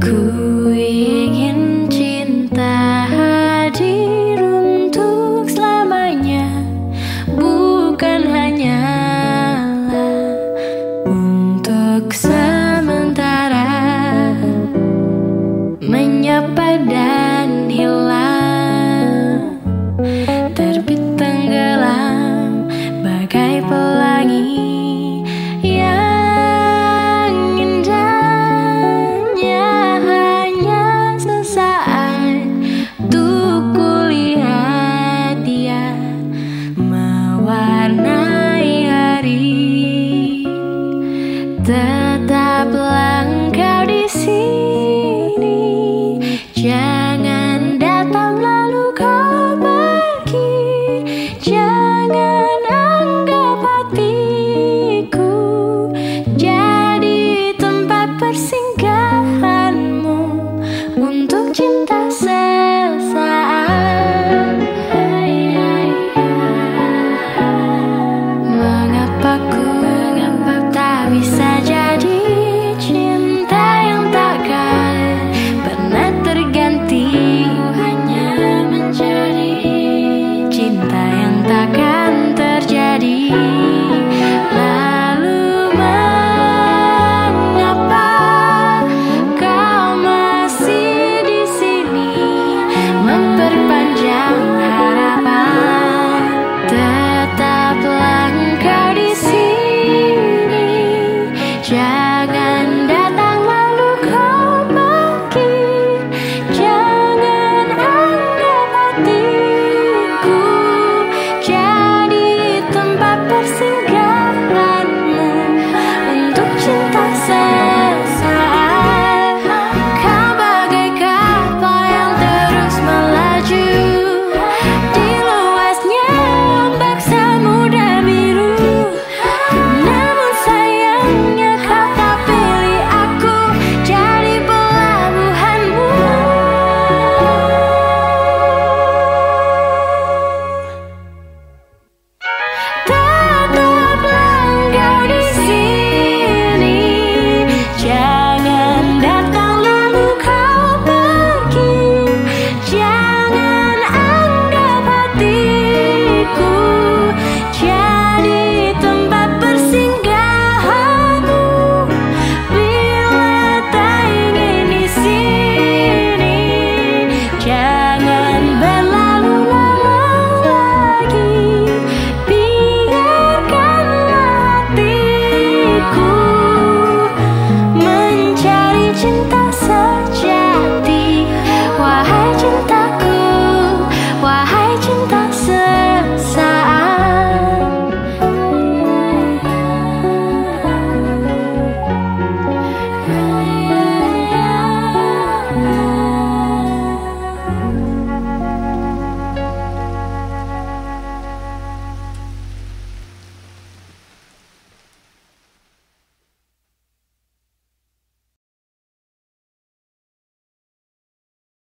cool. Yeah.